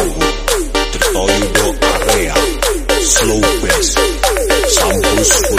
Te estoy slow bass, samples